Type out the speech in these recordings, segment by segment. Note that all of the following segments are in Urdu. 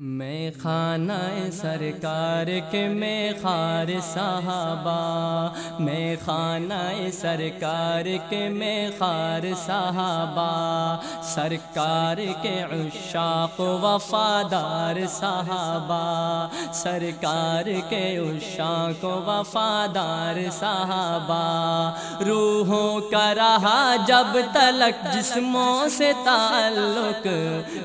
میں خانہ سرکار کے میں خار صحابہ، میں خانہ سرکار کے میں خار صحابہ، سرکار کے عشاق وفادار صحابہ، سرکار کے عشاق وفادار صحابہ۔ روحوں کا رہا جب تلک، جسموں سے تعلق،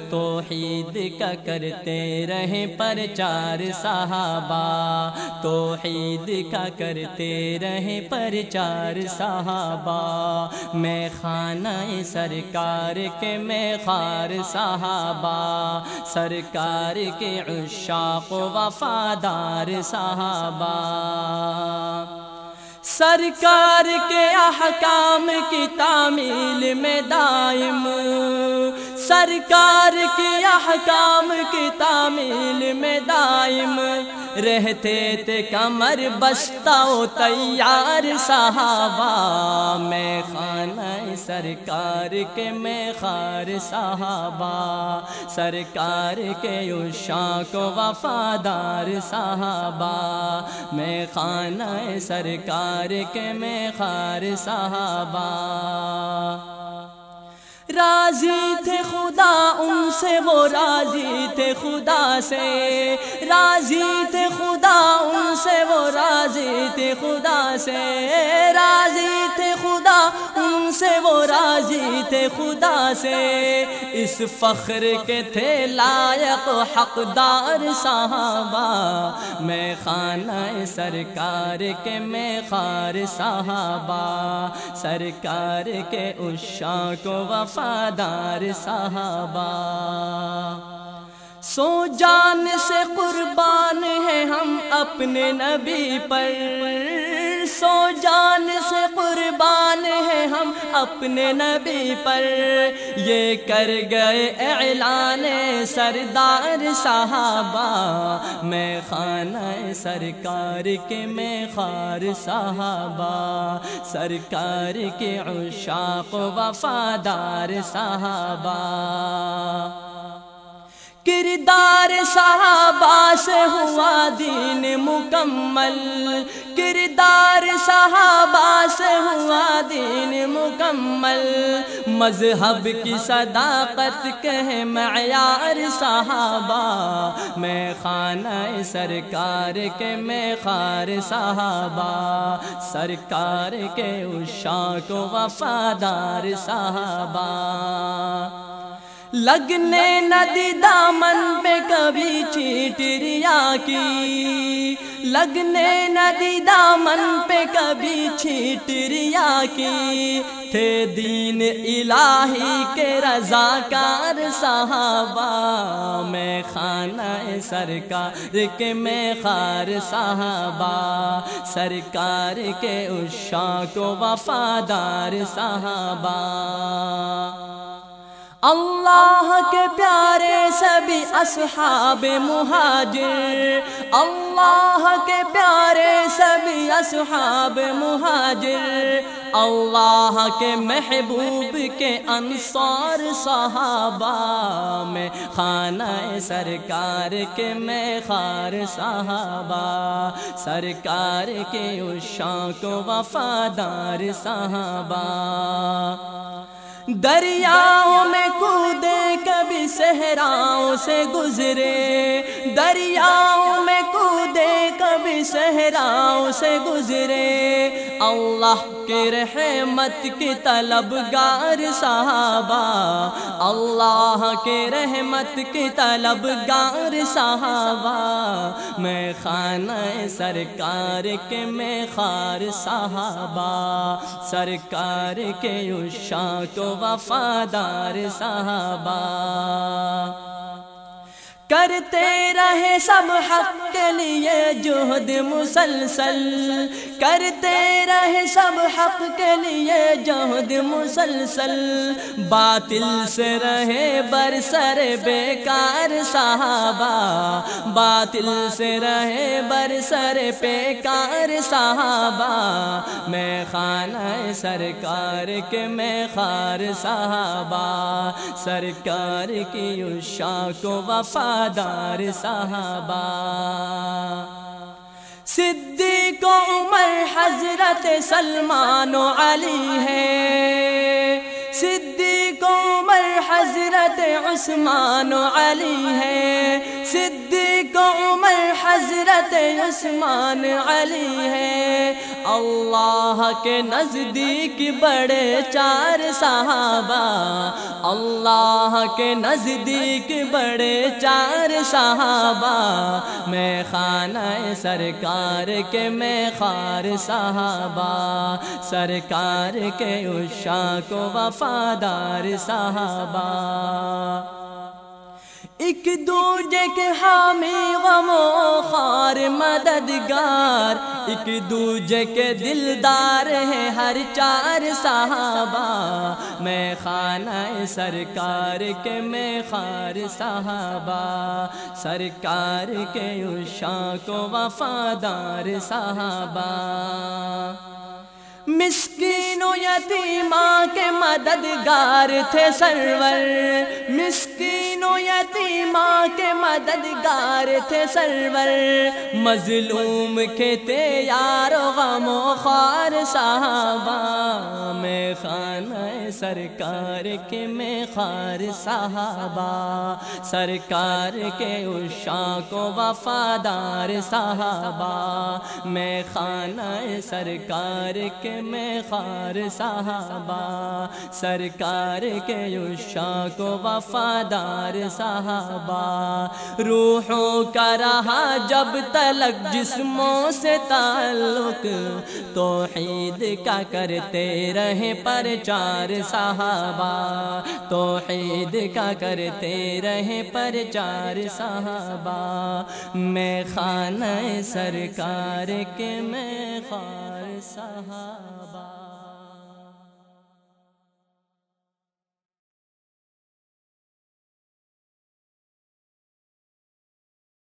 توحید کا کرتے رہے پر چار صحابہ، توحید کا کرتے رہے پر چار صحابہ۔ میں خانہ سرکار کے میں خار صحابہ، سرکار کے عشاق وفادار صحابہ۔ سرکار کے احکام کی تعمیل میں دائم سرکار کی احکام کی تعمیل میں دائم رہتے تھے، کمر بستہ و تیار صحابہ میں خانہ سرکار کے میں خار صحابہ، سرکار کے عشاق و وفادار صحابہ میں خانہ سرکار کے میں خار صحابہ۔ راضی تھے خدا ان سے، وہ راضی تھے خدا سے۔ راضی تھے خدا ان سے، وہ راضی تھے خدا سے۔ راضی تھے خدا ان سے، وہ راضی تھے خدا سے۔ اس فخر کے تھے لائق حقدار صحابہ۔ میں خانہ سرکار کے میں خار صحابہ۔ سرکار کے عشاں کو وفادار صحابہ۔ سو جان سے قربان ہیں ہم اپنے نبی پر۔ سو جان سے قربان ہم اپنے نبی پر۔ یہ کر گئے اعلان سردار صحابہ۔ میں خانہ سرکار کے میں خار صحابہ۔ سرکار کے عشاق وفادار صحابہ۔ کردار صحابہ سے ہوا دین مکمل۔ کردار صحابہ سے ہوا دین مکمل۔ مذہب کی صداقت کہ معیار صحابہ۔ میں خانہ سرکار کے میں خار صحابہ۔ سرکار کے عشاق و وفادار صحابہ۔ لگنے ندی دامن پہ کبھی چیٹریا کی۔ لگنے ندی دامن پہ کبھی چیٹریا کی۔ تھے دین الہی کے رضاکار صحابہ۔ میں خانہ سرکار کے میں خار صحابہ۔ سرکار کے عشاق کو وفادار صحابہ۔ اللہ کے پیارے سبھی اصحاب مہاجر اللہ کے پیارے سبھی اصحاب مہاجر اللہ کے محبوب کے انصار صحابہ میں خانہ سرکار کے میں خار صحابہ سرکار کے عشاق و وفادار صحابہ دریاؤں میں کودے کبھی صحراؤں سے گزرے۔ دریاؤں میں کودے کبھی صحراؤں سے گزرے۔ اللہ کے رحمت کی طلب گار صحابہ۔ اللہ کے رحمت کی طلب گار صحابہ۔ میں خانہ سرکار کے میں خار صحابہ۔ سرکار کے عشاق کو وفادار صحابہ۔ کرتے رہے سب حق کے لیے جہد مسلسل۔ کرتے رہے سب حق کے لیے جہد مسلسل۔ باطل سے رہے برسر بیکار صحابہ۔ باطل سے رہے برسر بیکار صحابہ۔ میں خانہ سرکار کے میں خار صحابہ۔ سرکار کی کو وفادار صحابہ۔ صدیق عمر حضرت سلمان و علی ہے۔ صدیق عمر حضرت عثمان و علی ہے۔ صدیق عمر حضرت عثمان علی ہے۔ اللہ کے نزدیک بڑے چار صحابہ۔ اللہ کے نزدیک بڑے چار صحابہ۔ میں خانہ سرکار کے میں خار صحابہ۔ سرکار کے اشا کو وفادار صحابہ۔ ایک دوجے کے حامی غم و خار مددگار۔ ایک دوجے کے دلدار ہے ہر چار صحابہ۔ میں خانہ سرکار کے میں خار صحابہ۔ سرکار کے اشا کو وفادار صحابہ۔ مسکین و یتیماں کے مددگار تھے سرور۔ مسکین و یتیماں کے مددگار تھے سرور۔ مظلوم کے تھے یار غم و خار صحابہ۔ میں خانہ سرکار کے میں خار صحابہ۔ سرکار کے اشا کو وفادار صحابہ۔ میں خانہ سرکار کے میں خار صحابہ سرکار کے یوشا کو وفادار صحابہ روحوں کا رہا جب تلک، جسموں سے تعلق۔ توحید کا کرتے رہے پر چار صحابہ توحید کا کرتے رہے پر چار صحابہ میں خانہ سرکار کے میں خار صحابہ